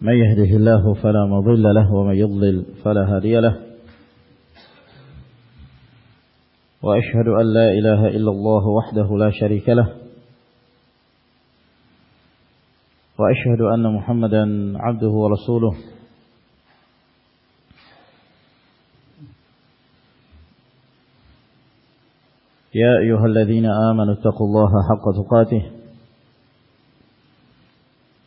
من يهده الله فلا مضل له ومن يضلل فلا هدي له وأشهد أن لا إله إلا الله وحده لا شريك له وأشهد أن محمدا عبده ورسوله يا أيها الذين آمنوا اتقوا الله حق تقاته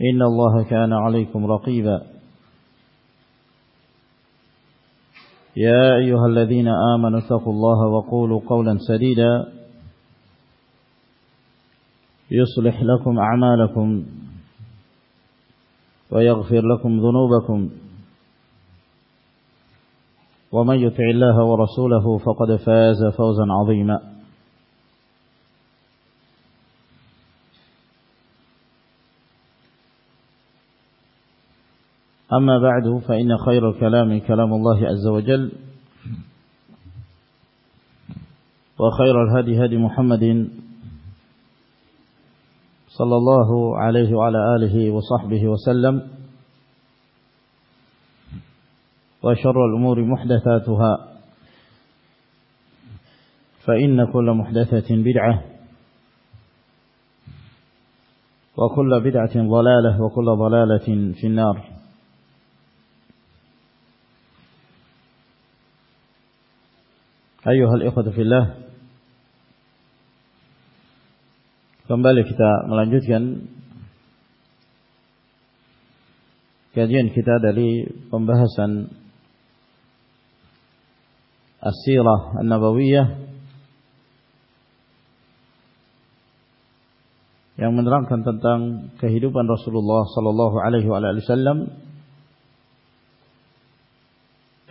إن الله كان عليكم رقيبا يا أيها الذين آمنوا سقوا الله وقولوا قولا سديدا يصلح لكم أعمالكم ويغفر لكم ذنوبكم ومن يتع الله ورسوله فقد فاز فوزا عظيما أما بعد فإن خير الكلام كلام الله عز وجل وخير الهدي هدي محمد صلى الله عليه وعلى آله وصحبه وسلم وشر الأمور محدثاتها فإن كل محدثة بدعة وكل بدعة ضلالة وكل ضلالة في النار آئی ہل پمبلی کھیتا انتا دلی پمبسن لا ابو یا مرتن کہ پندرہ سلو لو سلو لو علی سلم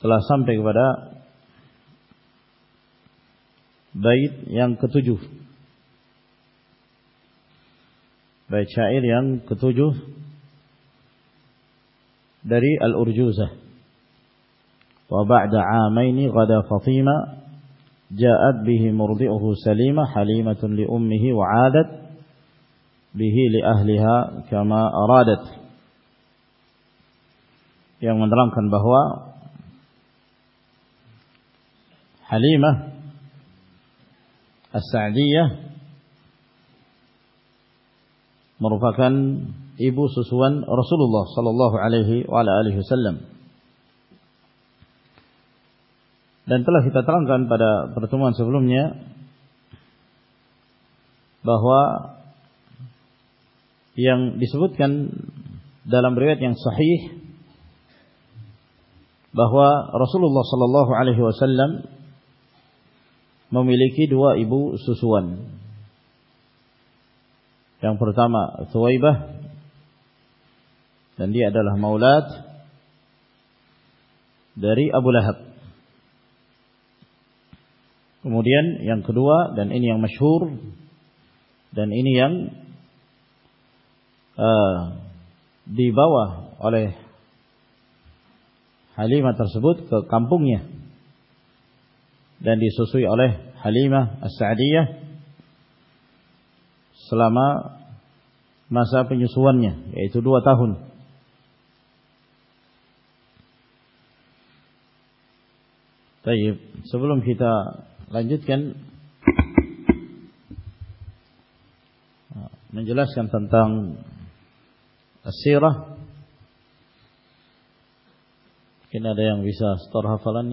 telah sampai kepada bait yang ketujuh bait syair yang ketujuh dari al-urjuzah wa ba'da 'amaini ghada fatima ja'at bihi murdi'uhu salima halimatun li ummihi wa 'adat bihi li ahliha kama aradat yang menerangkan bahwa حليمة السعدية مرفقا إبو سسوا رسول الله صلى الله عليه وعلى آله وسلم dan telah kita terangkan pada pertemuan sebelumnya bahwa yang disebutkan dalam riwayat yang sahih bahwa Rasulullah sallallahu alaihi wasallam ممیلی کی دوا ابو سوسوان یوں پرتاما سوئی بہن ادل ہماؤل دری ابو لہب کموڈی ین کدوا دین انی مشہور دین یہ با حاص کا کامپویہ ڈنڈی سسوئی الے ہلیم سلام سونی تا ہوں سبل رنجت کن سنتا فرن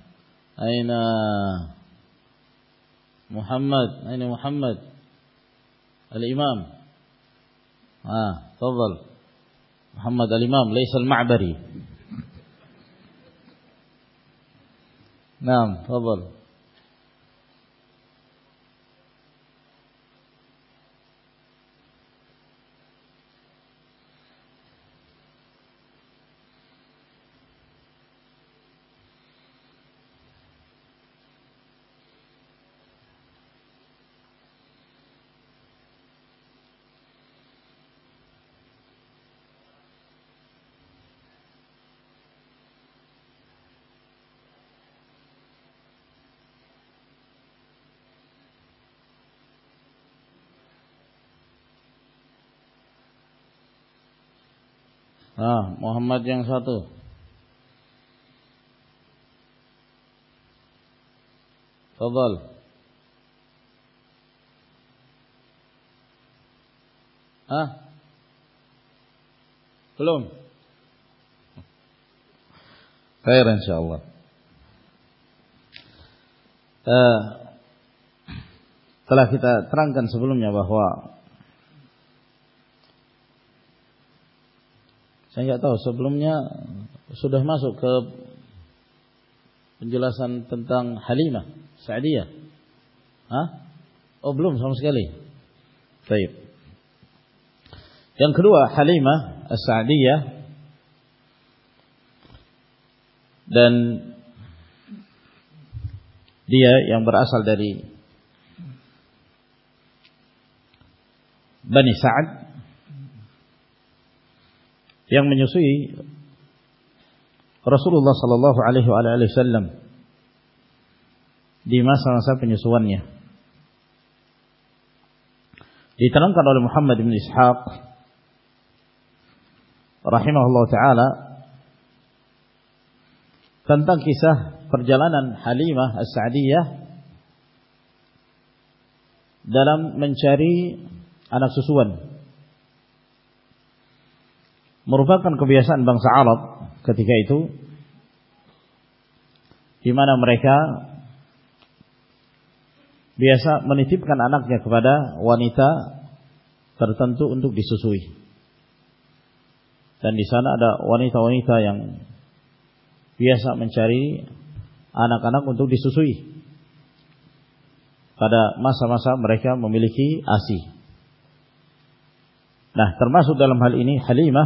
أين محمد أين محمد الإمام آه تفضل محمد الإمام ليس المعبري نعم تفضل محمد کلکترکن سے بلو سو سب کباسن تنگ میں کلو ہالی میں سا دیا سات رسول اللہ صلی اللہ علیہ السلم محمد رحیم مروپن کو باب کمانا مرکا منیتیب کان آنا کو تنو انتو سوئی سا آدا ونی سا منچاری آنا کانک انٹوسا ما سا ماسا مرکا ممیلی آسی ماسوالی ما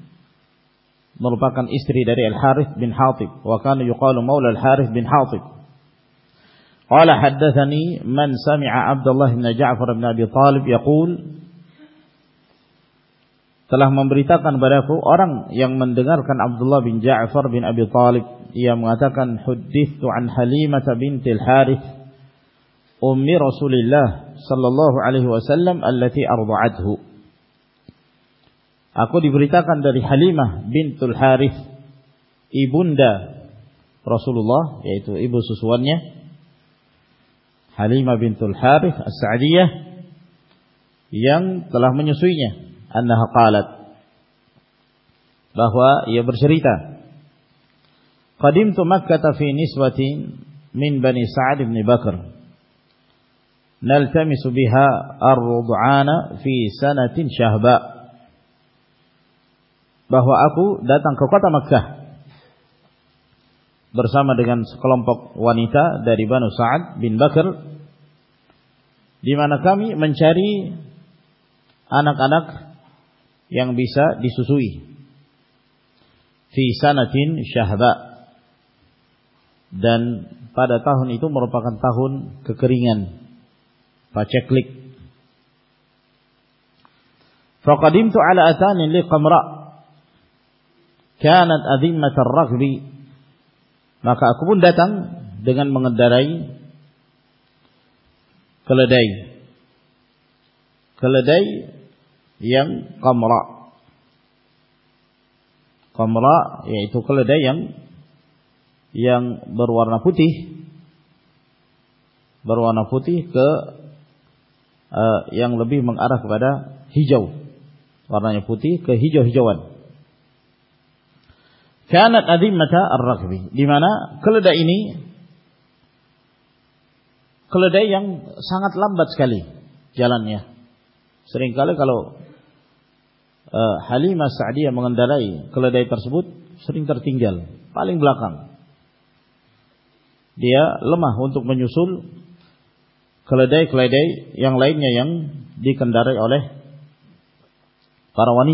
merupakan istri dari Al-Harith bin Hatib wa kana yuqalu maula Al-Harith bin Hatib qala hadathani man sami'a Abdullah bin Ja'far bin Abi Talib yaqul telah memberitakan padaku orang yang mendengarkan Abdullah bin Ja'far bin Abi Talib ia mengatakan hudithu an Halimah binti Al-Harith ummi Rasulillah sallallahu alaihi wasallam allati arda'athu Aku diberitakan dari Halimah bintul Harith ibunda Rasulullah yaitu ibu susuannya Halimah bintul Harith As-Sa'diyah yang telah menyusuinya annaha qalat bahwa ia bercerita Qadimtu Makkah fi niswatin min Bani Sa'ad bin Bakr naltamisu biha ar-rud'ana fi sanatin Syahba' بہ آکو دا تک ٹما سا برسا مدن کلمپک وانی دربانو سات Baker دیمان کا منچاری آنک آنک ین بیسا دیسوسان تین شہدہ تاہنی تو مر پاکرین check سکادیم تو آتا نیلے کمرا رکھ دملا کملہ ناپوتی پوتی لبھی آپ ہر پوتی ہوں فن متراقی ملدا یہ یعن سنگ لالی جلانے خلے دائر بت سرن تر تین گل پال خلائل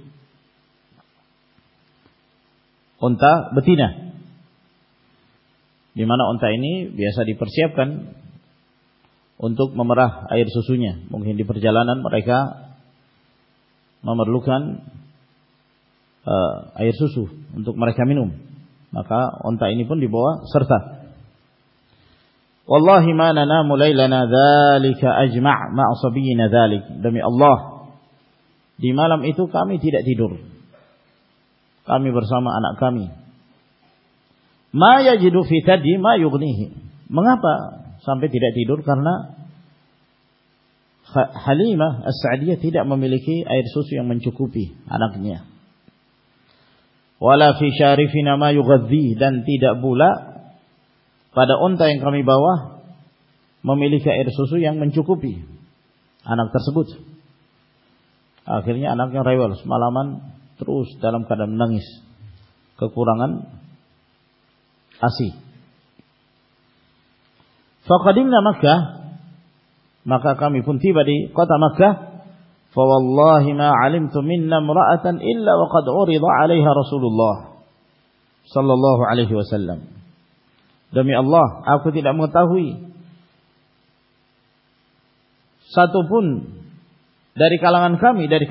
انتا بتی نمانا انتنیساری پرنٹ ممرا آسو نا ملان آسو انٹوک مرائیکھا مین منتنی پن بوتا الہ ہانا ملائی لا جا لی آج ما اس بھگ نا جا لیکم کم تھی دور مم لکھا سوسو یا نسبل ملا من تھی باری نمر سولہ وسلم اللہ آپ سات پن داری کا لان داری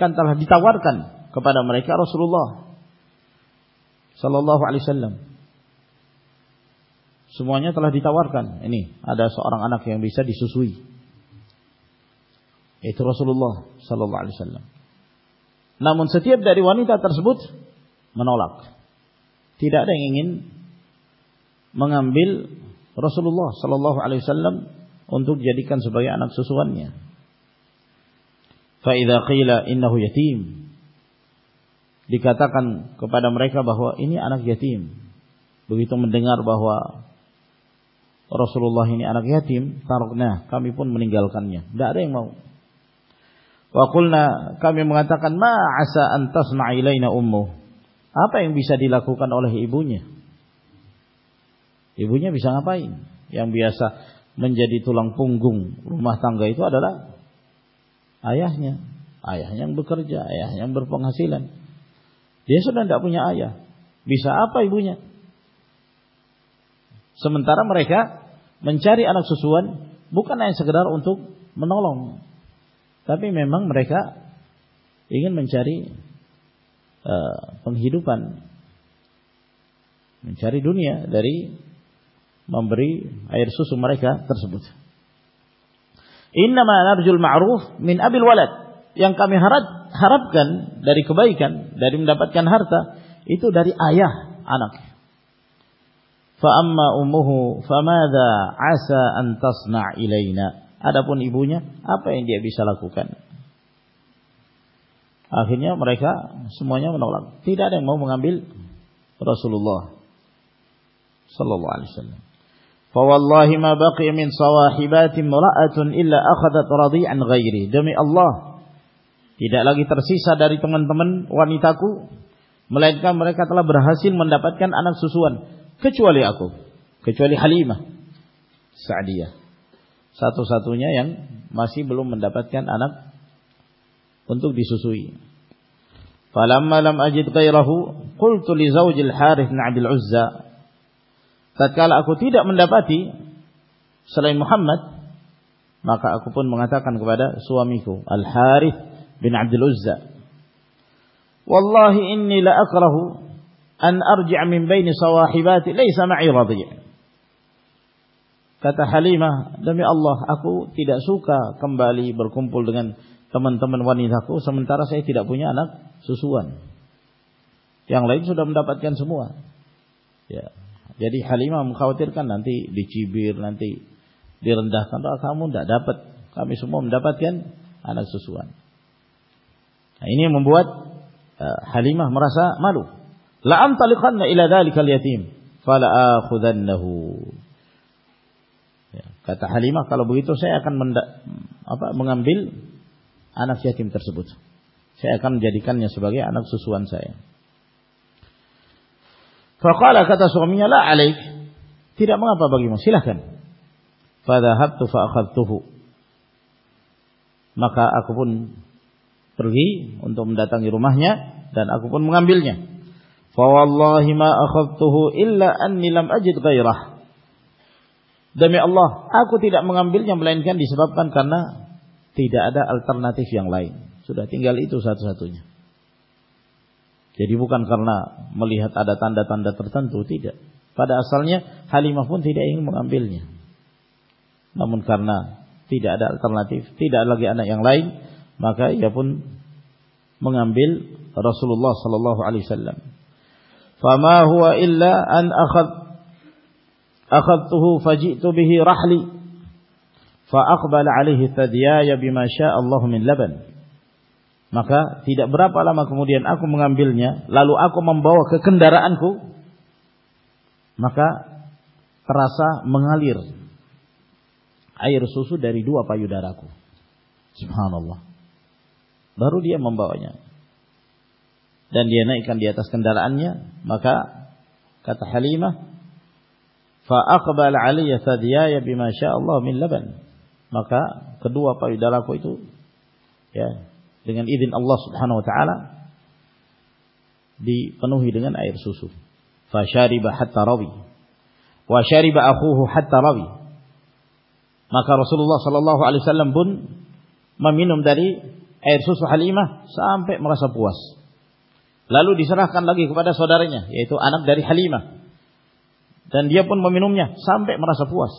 کام دیتاوارن رس علی دیوارن اور اند سس رس اللہ علسیات داری سبت منولا تی منامبل رسلو سول عل اندو جدیک سوسوانی ہوتیم دیپ بہوا انتیم بویتم دن بہوا رس رونی آنا کیام سرکنا کمی پن میں گلکنگ وقل نے کمی مقام آئی لینا امو آپادی لاکھو ننجا دی گما تم گئی ترا آیا ہن آئی ہائ برج آئی برپا سیلین جیسا بویا پولی سمنترا مرائی من آنگ سو سوان بوکانس گردار اُنٹو من دا بھی میم مرکن منچری پنہ دوپان دنیا داری بمبری آئر سسو مرکا انجل میںپت داری کو سمجھ مہم آل رسولو سلوسل فوالله ما بقي من صواحبات امرأة إلا أخذت رضيعا غيري demi Allah tidak lagi tersisa dari teman-teman wanitaku melainkan mereka telah berhasil mendapatkan anak susuan kecuali aku kecuali Halimah Sa'diyah satu-satunya yang masih belum mendapatkan anak untuk disusui falamma lam ajid ghayrahu qultu li zawjil Harith bin Abdul Uzza تاکال آپ کو تی دبا سلائی محمد مقوطہ الفلو بین آپ تی دمبالی بلکوم بول دیں تمن تمن وانی تیڈ آئی نا سو سو لوڈات Jadi Halimah mengkhawatirkan nanti dicibir, nanti direndahkan. Oh, kamu tidak dapat. Kami semua mendapatkan anak susuan. Nah, ini membuat uh, Halimah merasa malu. La antalikanna ila dhalikal yatim. Fala akhudannahu. Ya, kata Halimah, kalau begitu saya akan apa, mengambil anak yatim tersebut. Saya akan menjadikannya sebagai anak susuan saya. فکال سو میچ تیرہ ماں آپ بگی مشرقین آپ بنگھی تنگی روما دن آپ کو مغام بلا اخب تم اجتو رو آپ کو مغامبل ڈسراب الٹرناٹیفیاں لائن تھینگال کرنا پل رسول اللہ صلی اللہ علیہ اللہ براب آ کم مغا بیل نہیں لالو آ کو ممبو را ان کو محالی رسو آئی رسوس ری دوارا کو ممبئی نہیں کنڈرا حالیہ مل لینا را کوئی تو dengan izin Allah Subhanahu wa taala dipenuhi dengan air susu fa syariba hatta rawi wa syariba akhuhu hatta rawi maka Rasulullah sallallahu alaihi wasallam pun meminum dari air susu Halimah sampai merasa puas lalu diserahkan lagi kepada saudaranya yaitu anak dari Halimah dan dia pun meminumnya sampai merasa puas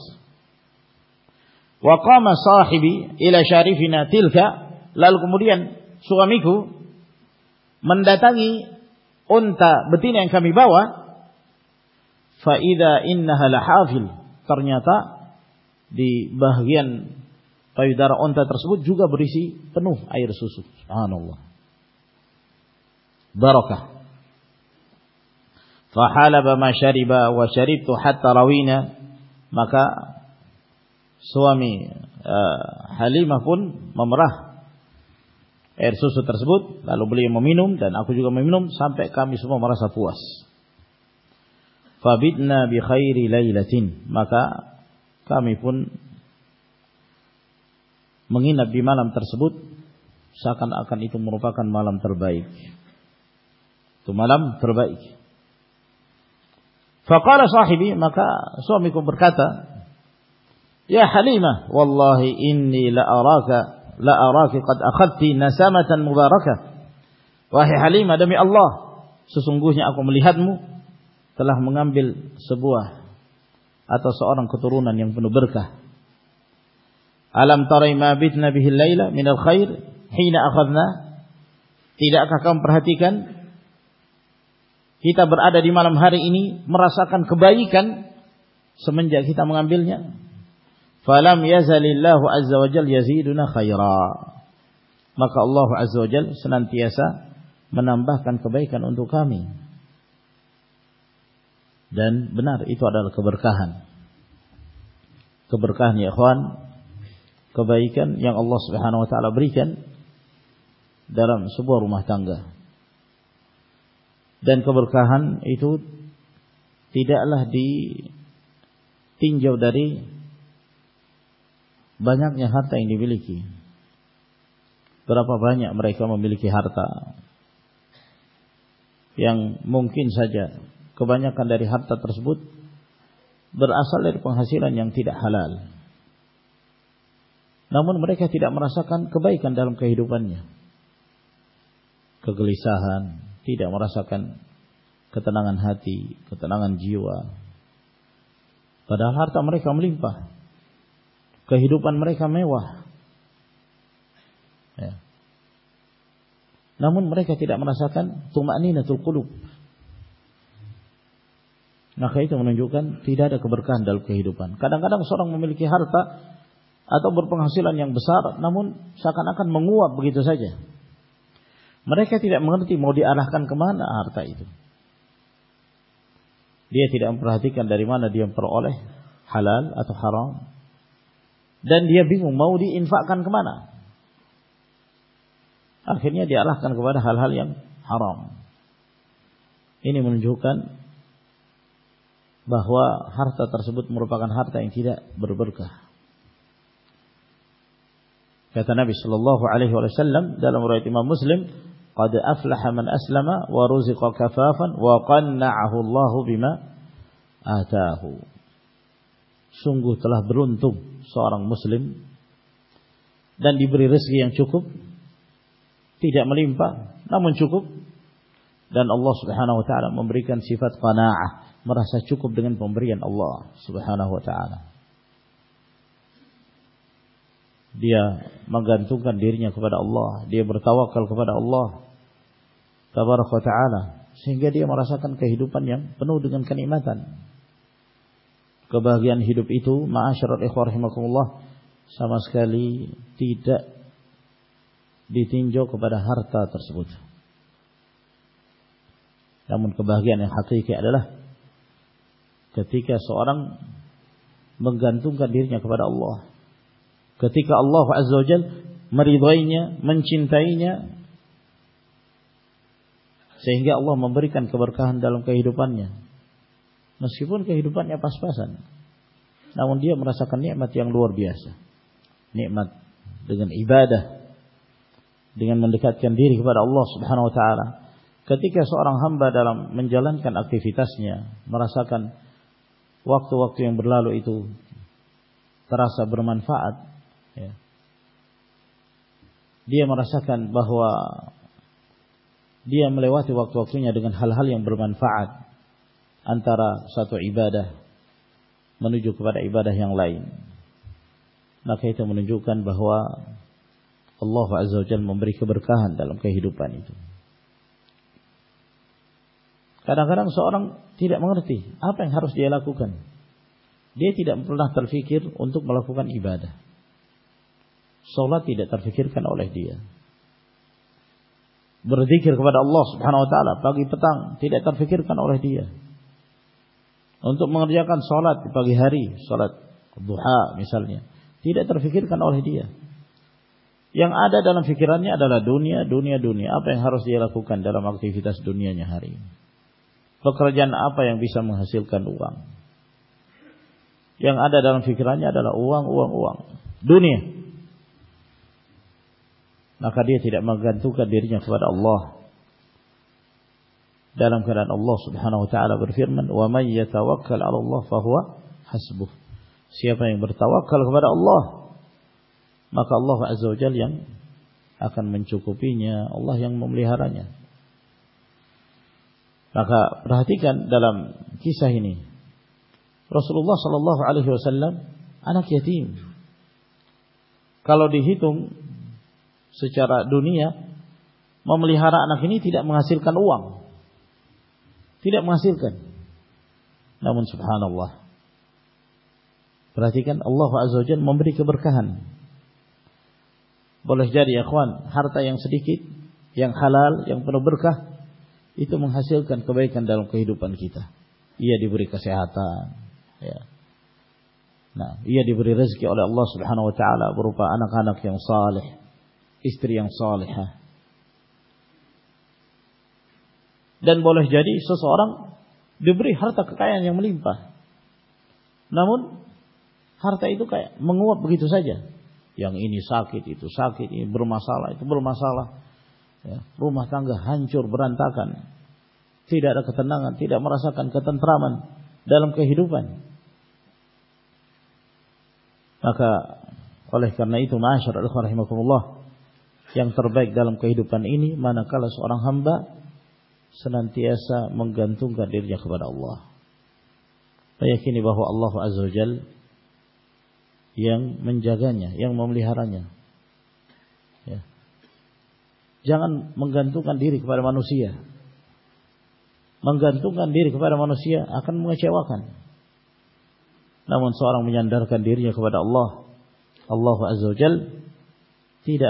wa qama sahibi ila syarifina tilka لال قمور سوامی کو منڈا تین با کر بریسی برو کا مک Swami hall ممرا سبوت لال بلی mummy نمجے mummy نمپر سا پواس نا من مہینہ سبت مروقر بائک تو ملا بائک سکار سوی مکا سوامی کو کاتا یہ لکھتی تھی نسا مُغا روک واہ حالیم ادبی اللہ سسنگ لےحاد مو تو لہم بیل سبوا اتو سرم کو ترونا نیم کنو برکا آلام ترئینا بیل لائی لین خیر ہی ناخدنا تیرا کاکم پرحتی ملم ہار مرا سا کبئی کن سمجھ جاتا سیتا مغا بل ہیں خیرا موجل سنانتی سا منہ اندو من خبر کاہباہ کبہنیاں اولہ نان برین درم سب اور دن خبر کان یہ اللہ دی تین جو داری بعم ہارتائن ملکی در آپ باڑے کا ملکی ہارتا پیانگ ممکن سجا کبا کانداری ہارتا ترسبت آسادری پان ہس تین حال نام بڑے تی راسا کبائی کنڈرم کو حروپن کگلی سہن تین مراسا کن کتنا ہاتی کتنا جیوا ہارتا مرے کا ہم لا مر کمیں واہ نمن مرکر ساقن تمانی کلو نہ کھائی تم نے برکا ہند قہی روپان کا سرمکے ہارتا آداب حاصل منگوا بکرا مہنتی موڈی آن کما دے تین ہاتھ ہال ہارن انفاخی اللہ حال حال ہر مل جھوکن بہوا ہارتا سبت مرپن ہارتا بربر کا سنگو تلا برون تم سنگ مسلیم دن بری رس گیا چوکب تی جامپ نا منچب دن او سب آنا ممبری گانا مراشا چوک دمبری او سب آنا دیا گن گان دیر او برتا اوبار ہوتا نا سنگیا دیا مراسن پانی بنو دنات بہ گیا ہیرو سمجھن جو ہے سورنگ کا اللہ کتی کا اللہ مری دو من چنتا اللہ خبر کا ہیروان سبن کے ہی روپا سن مراسا لوڑبیا ڈھی سانوکا سو اور ہم بے دل منجوتاسی مراسا واق وقت برلا لو تراسا برمان پا دی مرا ساقن بہوا دے آتے واقع حال حال برمان پھا انترا ساتو اِبادہ منیجو کا عبادا ہینگ لائن نہ کھیت منجوق بہوا اللہ ممبری خبر کا حروپانی سو اور تینتی آپ خارس دے لو دے تین اندو ملا سولہ تین فکر کن ارہدی پتہ ترین ترفکر کن اردو ریا سولاد بگی ہاری سولہ مثال نے تیر اتر فیکر کن اور یاں آدا دان فکرا نا دنیا دنیا دنیا اپں ہرس یہ رکھوانا دفی دس دنیا نے ہاری کھکر آپائنسم حاصل کنان فکرا نے دنیا نا دے تیر دلام خیرانا ہوا برتا ال جلیاں اخن منچو کو بھی نہیں اللہ مملی ہار راتی کن ڈالم کساہی رسول آنا کتی کالو دیچارا دنیا مملی ہارا آنا کم حاصل کن او اللہ برقا یہ تو منگاسے اللہ سب روپا استری دن بولے جری سس اور ہر تک منگو گی تو ساجھ یا مرا سا لو پن کا لو یا کالش اور ہم دا سنانتی سہ منتھ گان در جا خبر اللہ پہ نیب اللہ اظل یو منج مملی منسی منسی منگا چاہن سوار درکن دھیرا اللہ اللہ جل تیر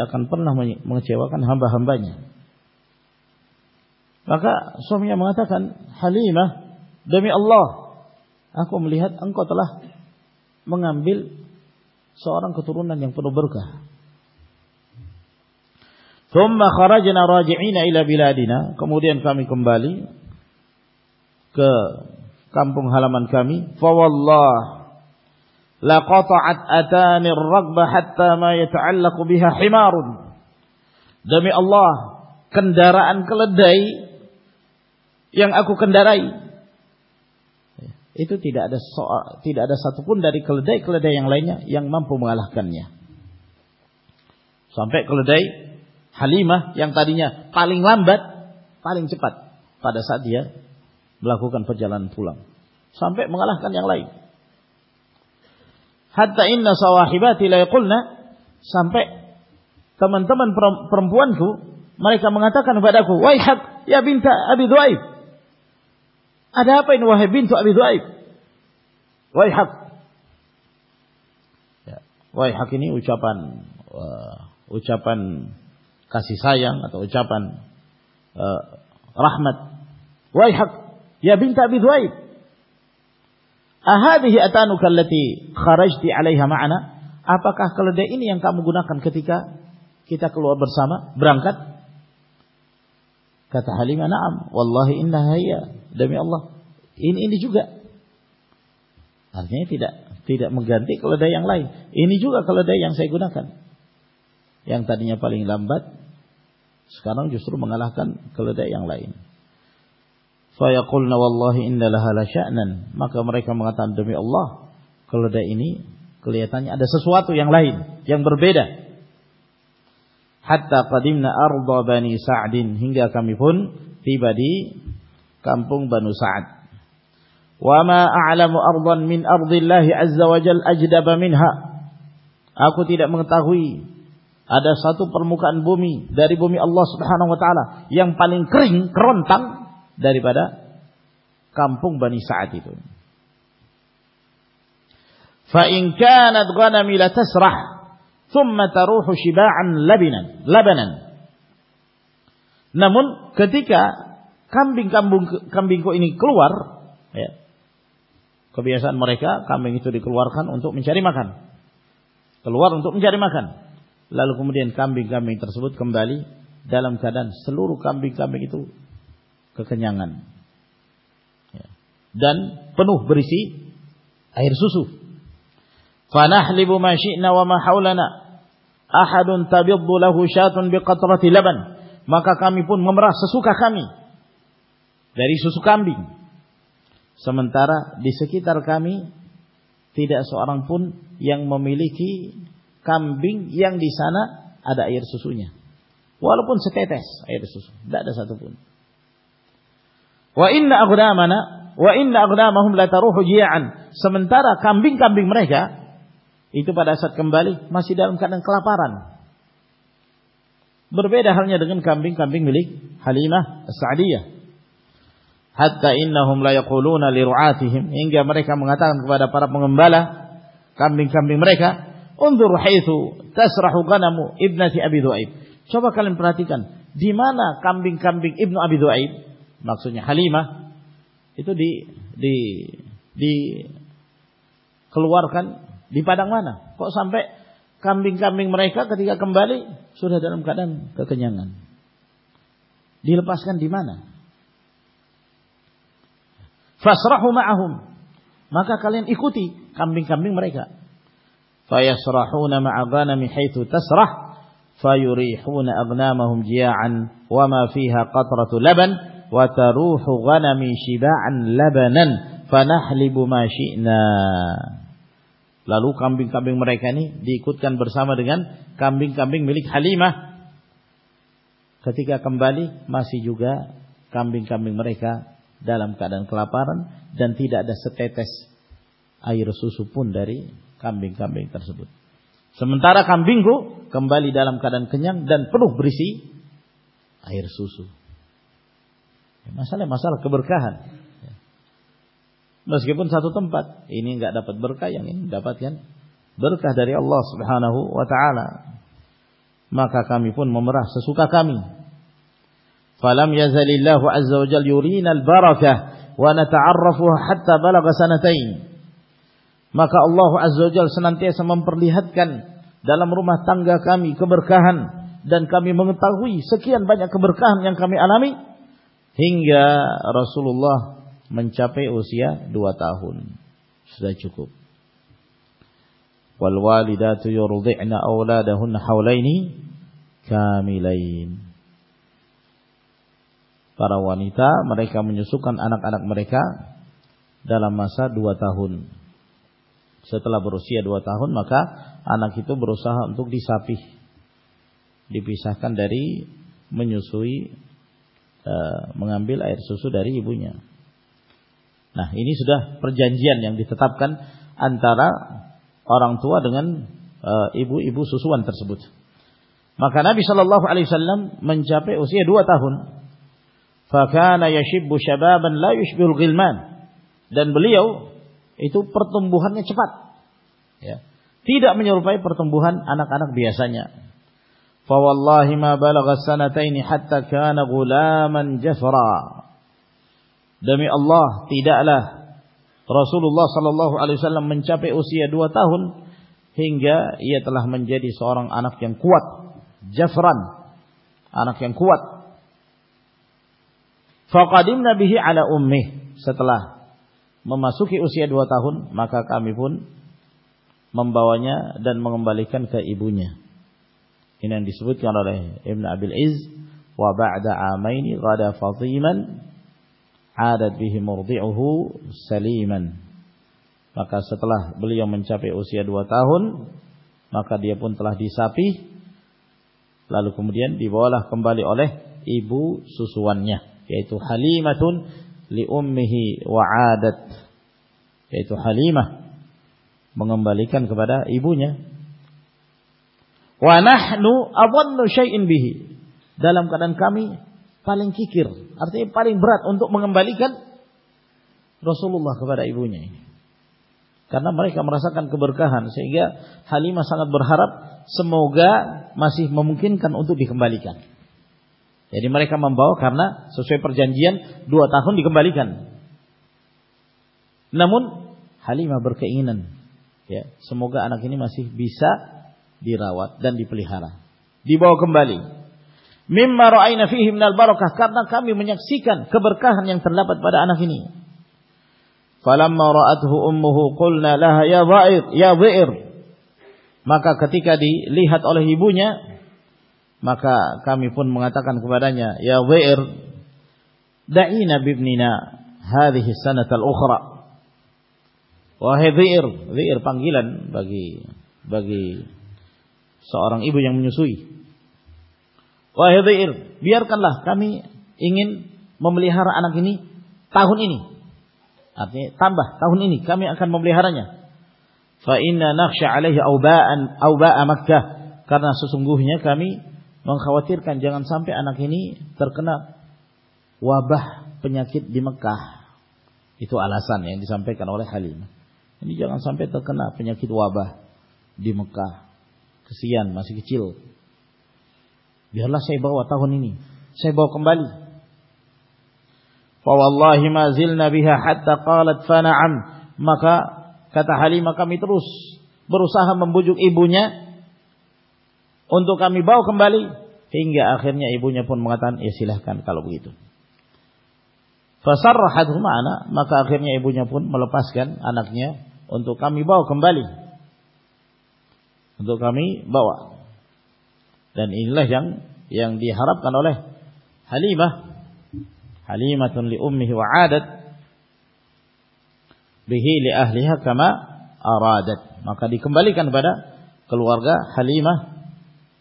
متا ہال اللہ آ کوم لی منام بیل سن کو تو روپر کام رجینا کمودی کمبالی کامپو حالمان سوامی اللہ یعن آو کن دید تی دتائی لائن یان منگال حاقہ سمپ کل حالی منتری پالن لان بد پا لنگ سے بہو جا لو لمپے منگا لاک نہ سوا تیل کو سمپے تمن تمن پرمبوان کو مرک منگا تھا کن بے آپ کو آدھا پنتوائک وائح وق اچاپان اچا پان کا سی سائن چاپانحمت وائی حق ودوائک آحا دی اطانو کلتی خرچ دیم آپ کا منگونا کم کتا چلو برم کرتا ہلی میں آنا یاں پلیئن بتاناؤں جسر منگلائی کل نو لوش نن ما کام ریم خلوات ہنگیا کا میپن پی بڑی kampung Banu Sa'ad. Wa ma a'lamu ardan min ardillah azza wajal ajdaba minha. Aku tidak mengetahui ada satu permukaan bumi dari bumi Allah Subhanahu wa taala yang paling kering, kerontang daripada kampung Bani Sa'ad itu. Fa in kanat ghanami la tasrah thumma taruhu shiba'an labanan. Namun ketika مر کا لال کمرین تر سب کم دالیم کا نا حلی بو موامن مکامی پون ممبرا سو کا داری سوسو کام بھی سمن ترا دیس کی ترکامی تی دسوار پن یا میلی کمبیسان آدوئیں وہ لوگ اگرا مانا اگر ہم لوگ یہ تو بار بال ماسی دار کلاپاران بربے ڈرنگ ملی حالیما سادی ہے حلیما ریپا دس بالی سورہ لو کام برائی کام بین بینگ ملی خالی مت کا کمبالی معی جمبین کام بین مرائی کا ڈالم کا دن کلاپارن دن تی دادا سکس آئی روسو پون در کام بین کام بین کر سمن تارا کام بین گو کمبالی ڈالم کا دن کنجنگ مسالے مسالا برقاحم پاتے گا برقا یا پات یا برقا در ہوتا پون ممرا سو کامی فلم يزل الله عز وجل يرينا البركة ونتعرفها حتى بلغ سنتين maka Allah azza wajal senantiasa memperlihatkan dalam rumah tangga kami keberkahan dan kami mengetahui sekian banyak keberkahan yang kami alami hingga Rasulullah mencapai usia dua tahun sudah cukup wal walidatu yurdi'na auladahunna haulaini kamilain پارا نیتا مریک منسوخ آنک آنک مرکا دلامواہ ستلا بڑسی دوا تاہن مقا آناکو بڑا دیساپیپی سا داری منسو مہم آ سوساری ابو نہا اور ابو ابو سوسو انر سب مقا نب اللہ علی السلام منچا پہ اسی دوا تاہ fakana yashibbu shababan la yushbihu al-ghilman dan beliau itu pertumbuhannya cepat ya tidak menyerupai pertumbuhan anak-anak biasanya fa wallahi ma balagha sanataini hatta kana ghulaman jafra demi Allah tidaklah Rasulullah sallallahu alaihi wasallam mencapai usia dua tahun hingga ia telah menjadi seorang anak yang kuat jafran anak yang kuat مما سوکھی اشیادہ لال سوسوانیا حلی مت لی منگمبلی بار ابو نو اب نو شی جلم کرتے پالن برات مگمبلی کن رسولے کار برائی کا مرکن برقن سے حالی ماسا بر حراق سمو گا ماسی موموکن کن ان بھی کمبالی کن این مرکا ممبر سوسن جی کمباری کن نامن حالی مبرقی نمو گنی ماسیپلی حارا میم مارو آئی نہاد لی بو مقام پن مہا بنیا پیلنگ اور سوئی واہر کارلہ ممبلی ہارکی نیم آپ ممبلی ہارنا سو سنگو ہی جگنا پمکا یہ تو آسان حالانس ترکنا پنجا کت وکا چیل بہت بہو کمبالی ان کا باؤ کمبالی انخر میں ابو ناپن مقاتا اے سی لاکھ کا لوگ آخریاں ابو ناپن ملو پاس گانے انتو کمی باؤ کمبالی اندو کم آن لائن بھی حرپ کن لے حایم حالما تملی آدت آدت کمبالی کلوار کا حالما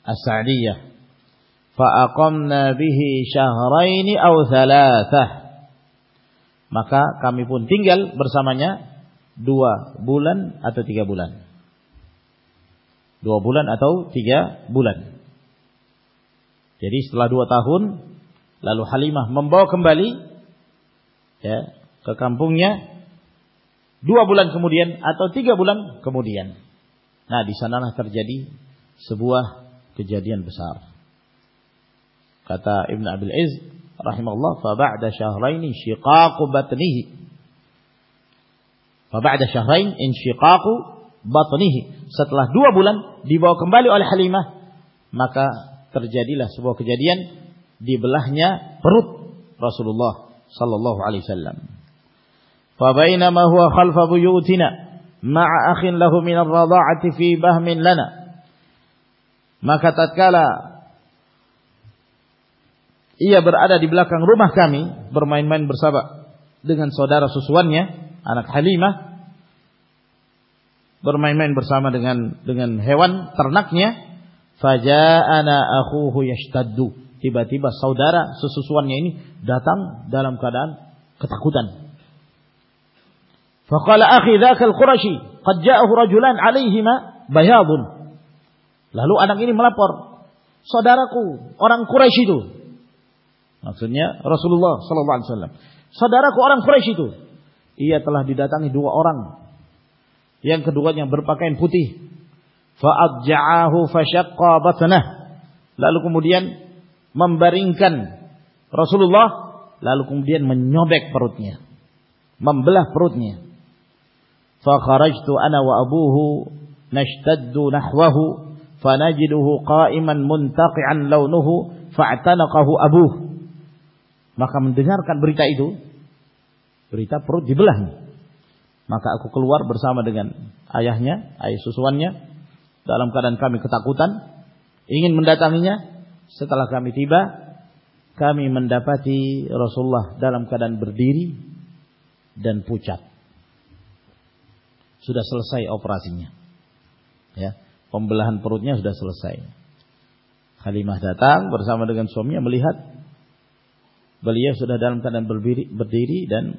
شاہ اوزہ مکا کا میپ گیل برس منہیا بولن تولا دلند بولادو ممب کمبالی دمودیاں تیگا بولا کمودیا نہ سب kejadian besar kata Ibn Abil Iz rahimahullah fa ba'da syahrain insyiqaq batnihi fa ba'da syahrain insyiqaq batnihi setelah dua bulan dibawa kembali oleh Halimah maka terjadilah sebuah kejadian dibelahnya perut Rasulullah sallallahu alaihi wasallam fa bainama huwa khalfa buyutina ma'a akhin lahu min ar-radha'ati fi bahmin lana مختلا آداد برمائنمین برسا دودارا سو سوانا خالی ما Burma مین برسا ماحول ترنا سودارا لالو آسول لال رسولیا لو نو نو کہو ابو مقام برتا دھو برتا دبلا حکا کو برسا مدیں گے آئیں آئی سسوانی دل کا دن کا تاکوتان اندازہ سے تعلقی رسول دالم کا بردیری دن پوچا سر سائ اپراسی پمبل پڑا سر سائ خالی مساسا مل گن سومیری بدھیرین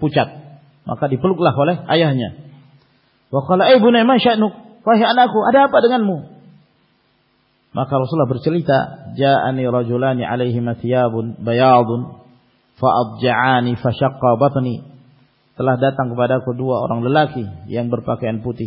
پوچاکے بیا تنکھ لو لاکی برپا پوتی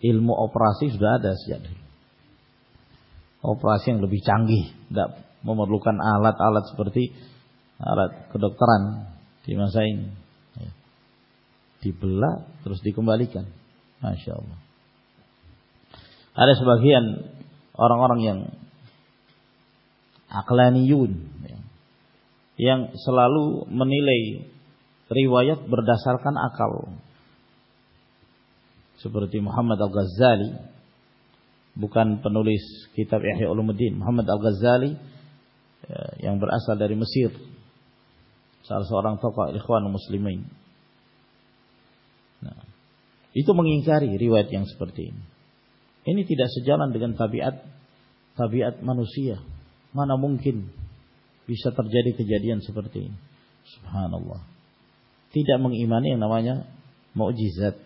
لو منی لردا سارا سپرتی محمد اغذلی بکان پنس کتاب احمامدین محمد اغذلی آساد عشید سار سو رکا نسلیم یہ تو منگاری ریوایتی نوائن ج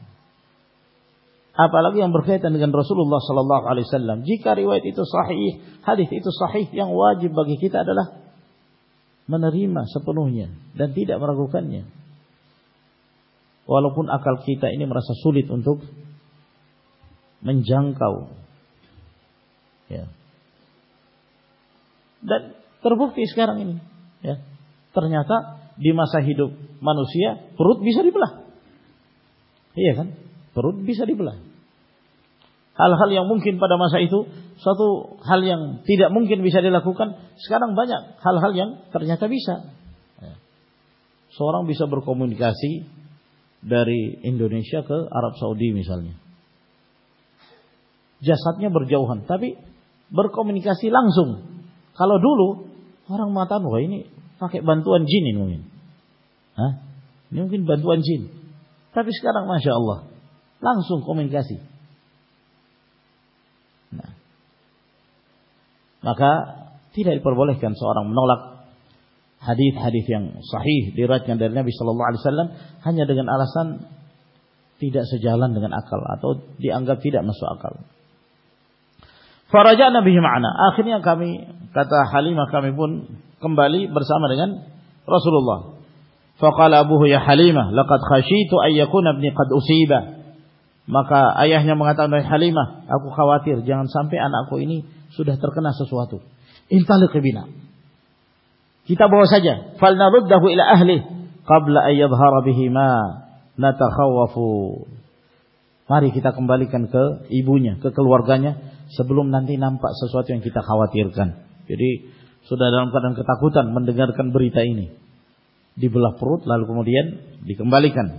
رسولتا تر نکا دیما سای دکھ مانوسی روپ بھی ساری بلا بہت بھیل کال حالیہ ممکن پا مسائٹ ساتوال ممکن بھی سوران برقماسی در انڈونی آرب سعودی میسل نے جاسات برجن برقماسی لالو دولو رات بنتوان جی نوین بندونی جی تبھی نسل آؤ لاسو کو بول سو رام نولاک ہادی ہادی سہی دیرنا ہنگنگ آسان تی دسلن دن اکلو تینس آج آخری آن کا حالم آئی بن کمبالی برسا منگنگ رس لوگ سکال ابو حالما لکھا خاصی تو آئی کو مق آیاں حالیما آپ خاواترکن سسواتو سجائے گا کمبالی کنویں وارگا سبل ندی نام پسوا کیتا ہاواتر کنوتر دیبولا فروت لال کمرن دی کمبالی کن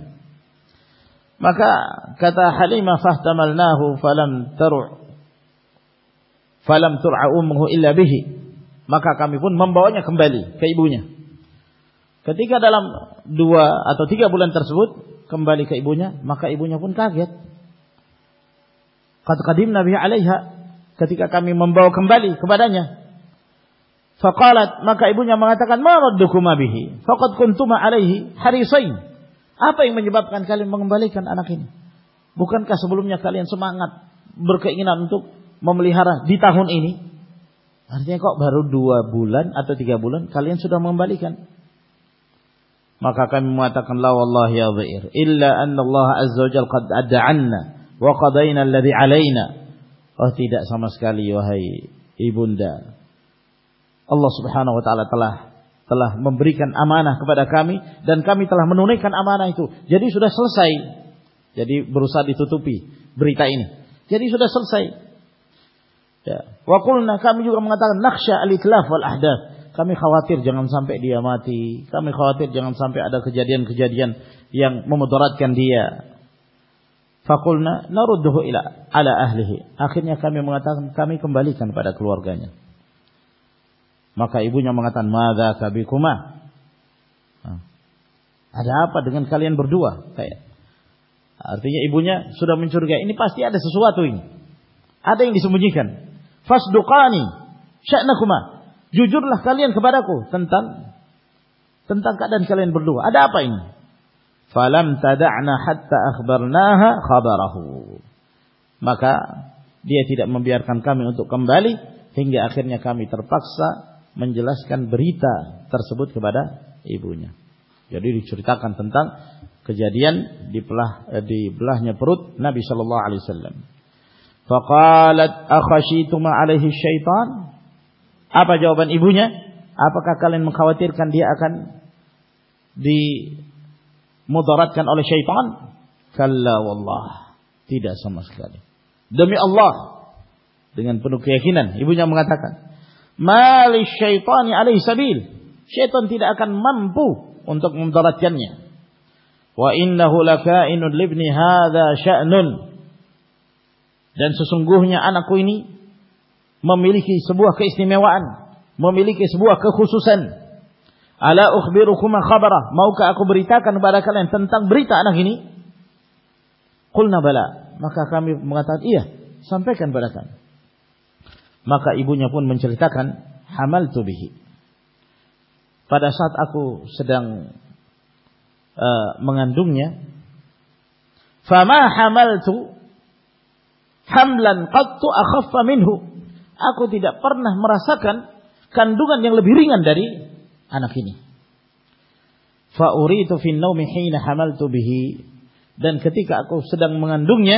حلیما سستا ملنا تر پلم تر مقامی ممبا کمبالی کچو کتی کا دالم دوا ٹھیک ہے سب کمبالی کچھ مقبوت کردیم نہ بھی کتی کھا کمی ممبا کمبالی کمبالا سکال مقبوجہ ماں تک مت دکھوا بہت فکت کن تمہ ہری سن آپ مجھے بات ممبلی کن کن بکن کا سب بولمیاں سوا برقی کیملی ہارا دیتا ہوں رونگ بولن خالی ممبلی کن مکمل سماج کا لو سنوا تلا telah memberikan amanah kepada kami dan kami telah menunaikan amanah itu. Jadi sudah selesai. Jadi berusaha ditutupi berita ini. Jadi sudah selesai. Ya. Wa qulna kami juga mengatakan naksha al-itlaf wal ahdath. Kami khawatir jangan sampai dia mati. Kami khawatir jangan sampai ada kejadian-kejadian yang memudaratkan dia. Fakulna narudduhu ila ala ahlihi. Akhirnya kami mengatakan kami kembalikan pada keluarganya. مق ابوا سبھی کون برڈو سر سر گیا انسیا تو آدھے مجھے کن پھاس دکان چوجور برڈو ادا دے تیر کام بالی تھی آخری منجلاسان بریتا تر سبت کے بارے ابوئیں گا چھٹکا دیپلا آپ جو آپ کا کالنگان تینس کے منگا کر سس ممکن خبرا مؤکا کلنا بلا سمپے مقوشے تکن حامل تو آکو سدن منگانا پرنا مراسا بھیری گن داری نو می نے حامل تو بھیہ دن کتک سدن مغن دے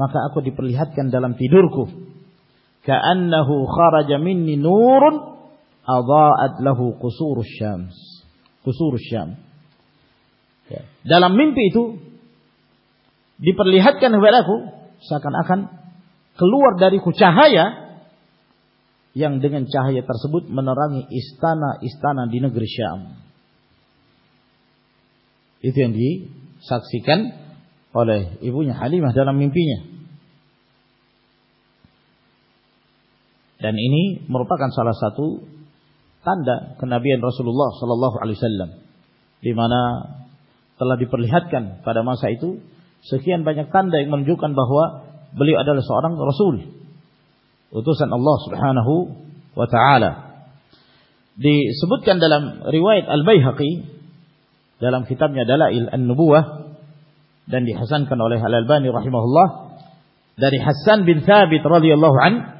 مکا آکو دیپر لہت کے دلام تیڈر کو كأنه خرج مني نور أضاءت له قصور الشمس قصور الشام dalam mimpi itu diperlihatkan kepadaku seakan-akan keluar dariku cahaya yang dengan cahaya tersebut menerangi istana-istana di negeri Syam. Itu yang disaksikan oleh ibunya Halimah dalam mimpinya. Dan ini merupakan salah satu tanda kenabian Rasulullah sallallahu alaihi wasallam di mana telah diperlihatkan pada masa itu sekian banyak tanda yang menunjukkan bahwa beliau adalah seorang rasul utusan Allah Subhanahu wa taala. Disebutkan dalam riwayat Al-Baihaqi dalam kitabnya Dalail An-Nubuwah dan dihasankan oleh Al-Albani rahimahullah dari Hasan bin Thabit radhiyallahu anhu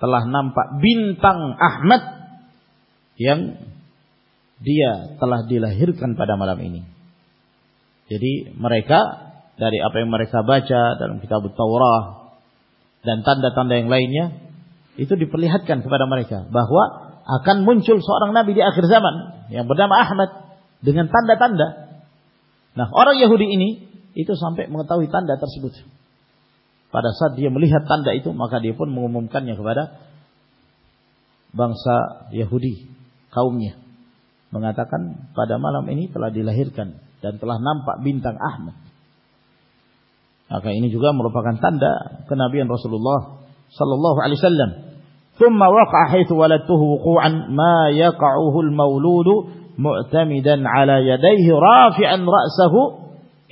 Talha نامف احمدرپاد مرائی داری آپ مرچا بتانے یہ تو کنائی بہوا اکانا آخر جامع آدھا تاندہ یہ ہریت سمپے می تاندا ترسی گوشت pada saat dia melihat tanda itu maka dia pun mengumumkannya kepada bangsa Yahudi kaumnya mengatakan pada malam ini telah dilahirkan dan telah nampak bintang Ahmad maka ini juga merupakan tanda kenabian Rasulullah sallallahu alaihi wasallam ثم وقع حيث ولدته وقوعا ما يقعه المولود معتمدا على يديه رافعا راسه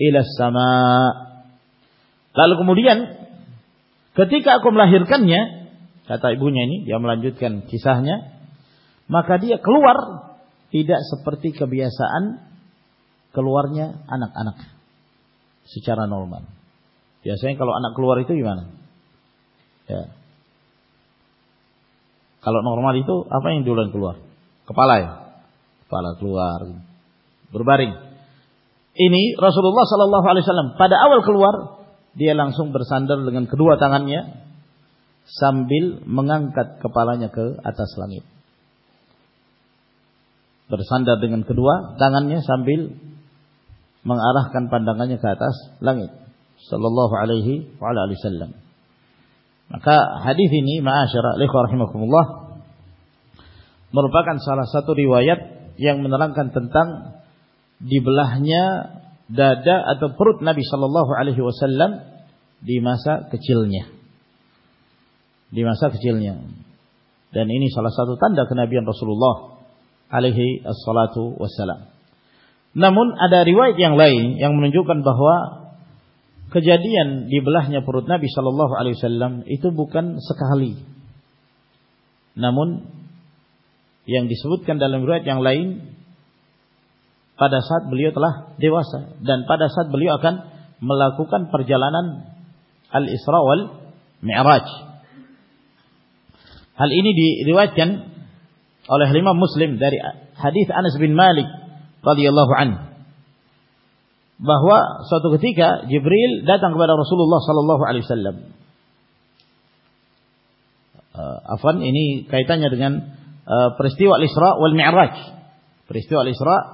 الى السماء lalu kemudian کتی ہیرکنٹ اگو نہیں جام جت کسا نہیں کٹیا کلوار چپرتی کبیاسا کلوارک سچار پیسے کلو اک کلوار کلو نورمال دورن کلوار کپالا کلوارن رسول اللہ اللہ کلوار دیہ لاندار دیا سمپن لا سلام بلپا کنسو لاتیوا لانٹ نامن لائن منجو گن بہوا کادن بوکن سخ نامنگ لائن pada saat beliau telah dewasa dan pada saat beliau akan melakukan perjalanan al-Isra wal Mi'raj. Hal ini diriwayatkan oleh lima Muslim dari hadis Anas bin Malik radhiyallahu an bahwa suatu ketika Jibril datang kepada Rasulullah sallallahu alaihi wasallam. Afan ini kaitannya dengan peristiwa Al-Isra wal Mi'raj. Peristiwa Al-Isra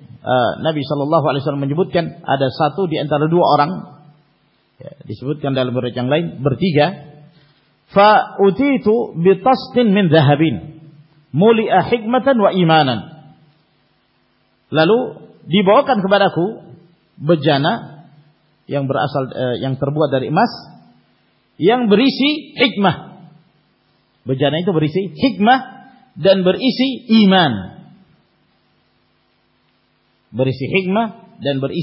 نبی صلاحسل مجھے بت گی آ ساتوا اور برتی گیا ملک مت نوانو دیبو کنکھ بار آجانا یعن برسی جانے لالبلہ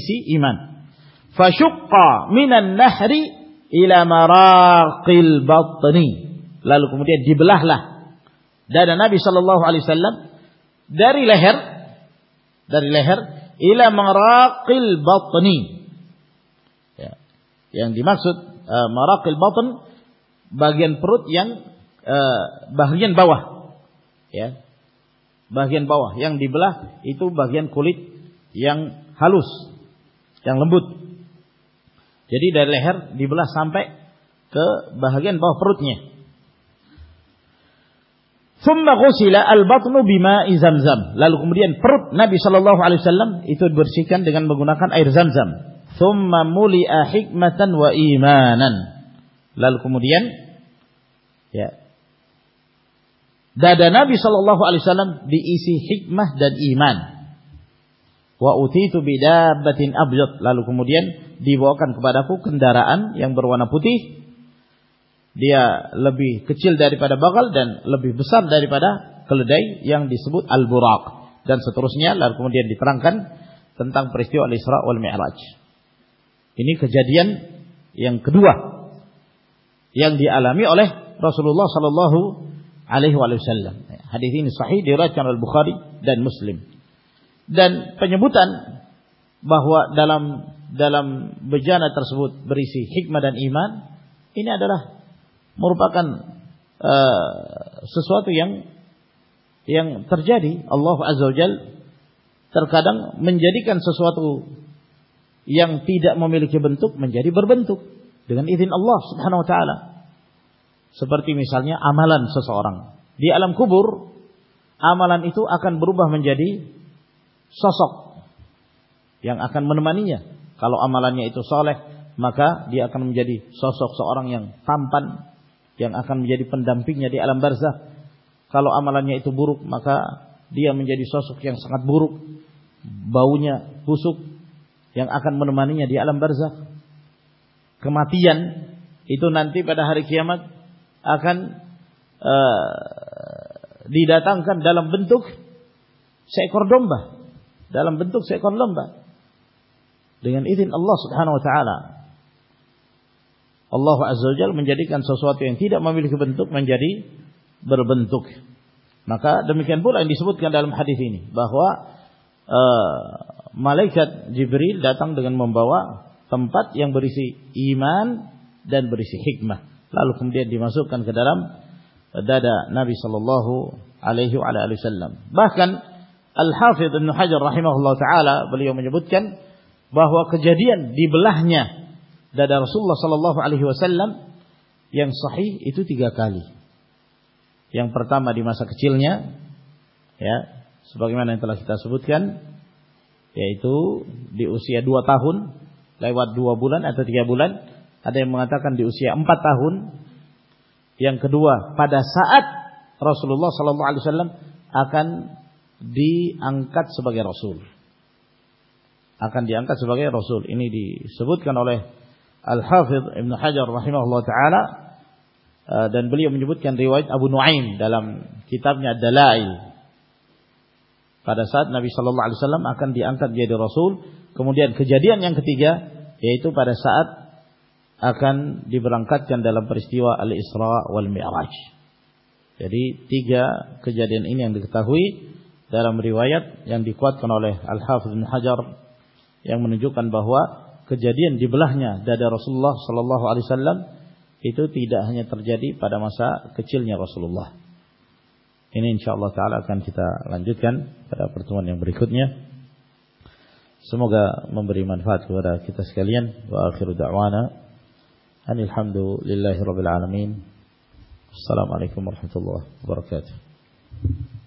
یہ تو بہن لولا سام بہ گروتنی سمبا کو سیلا کنوا جان لال کمرین اللہ آلو سالم ایٹ برسی گان بنا خانزام سما منانا wa utitu bidabbatin abyad lalu kemudian dibawakan kepadaku kendaraan yang berwarna putih dia lebih kecil daripada bagal dan lebih besar daripada keledai yang disebut al-buraq dan seterusnya lalu kemudian diterangkan tentang peristiwa al-Isra wal Mi'raj ini kejadian yang kedua yang dialami oleh Rasulullah sallallahu alaihi wasallam hadis ini sahih diriwayatkan al-Bukhari dan Muslim دن پنبوتن بہوا دلم دلم بجان ترسبت بریسی حکم دن ایمان درا مورپا کن سسواتی اللہ ترکاد منجری کن سسوات مملکھی بنت منجری بر بنتوکن اللہ ستی مثال نہیں آمالان سسا اور خبر آمالان اتو آن بروبہ منجری سسک یانگ آن منانی کالو آملیاں اتو سو لے مقا دے آن مجھے سو سک سو اور تمپان یا پن دمپی المبار سا کالو اما نیا بروکا دی اجاعری سسک یا برو بہو ہسوک یا منانیبار سا کما اتو نانی کیمن آخین دیلم پن دکھ سر دوں با دم بند سے اللہ منتھ منزادی بر بند مقاین بولے سے بہوا ملک جی بری داتھن ممبوا تمپت یا بری سے ایمان دن برسی من نابل اللہ سلام بہ کن اللہ حافظ اللہ وسلم رسول اخن دی ان کا رسول سبوتھا دلائی صلی اللہ اکن رسول دیبرنگ کیا دلام پارستی آواز ادی گیا کھجا دن dalam riwayat yang dikuatkan oleh Al-Hafiz bin Hajar yang menunjukkan bahwa kejadian dibelahnya dada Rasulullah sallallahu alaihi wasallam itu tidak hanya terjadi pada masa kecilnya Rasulullah. Ini insyaallah taala akan kita lanjutkan pada pertemuan yang berikutnya. Semoga memberi manfaat kepada kita sekalian. Wa akhiru da'wana alhamdulillahirabbil alamin. Assalamualaikum warahmatullahi wabarakatuh.